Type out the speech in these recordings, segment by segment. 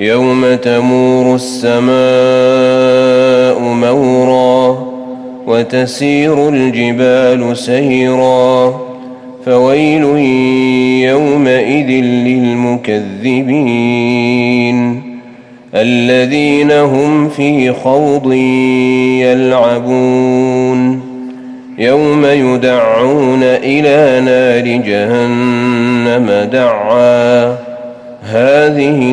يوم تمور السماء مورا وتسير الجبال سيرا فويل يومئذ للمكذبين الذين هم في خوض يلعبون يوم يدعون إلى نار جهنم دعا. هذه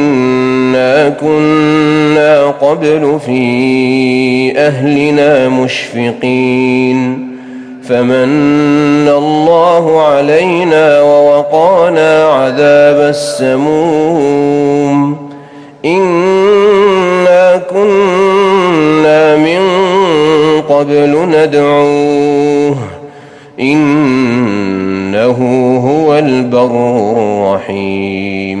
كنا قبل في أهلنا مشفقين فمن الله علينا ووقانا عذاب السموم إنا كنا من قبل ندعوه إنه هو البر الرحيم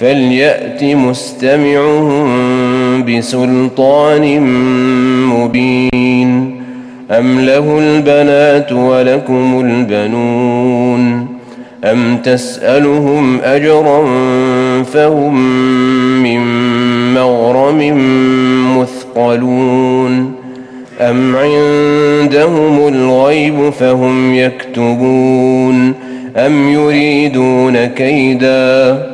فليأت مستمعهم بسلطان مبين. أم له البنات ولكم البنون. أم تسألهم أجرا فهم من مغرم مثقلون. أم عندهم الغيب فهم يكتبون. أم يريدون كيدا.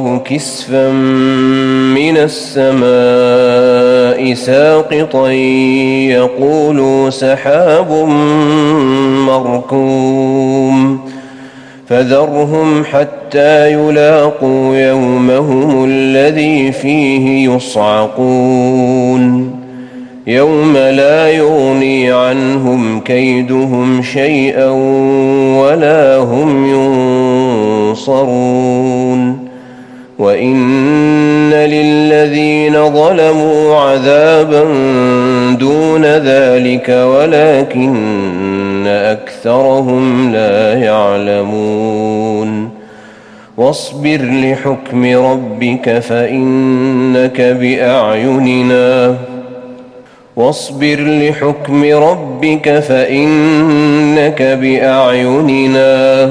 يروا كسفا من السماء ساقطا يقولوا سحاب مركوم فذرهم حتى يلاقوا يومهم الذي فيه يصعقون يوم لا يغني عنهم كيدهم شيئا ولا هم ينصرون وان للذين ظلموا عذابا دون ذلك ولكن اكثرهم لا يعلمون واصبر لحكم ربك فانك باعيننا واصبر لحكم ربك فانك باعيننا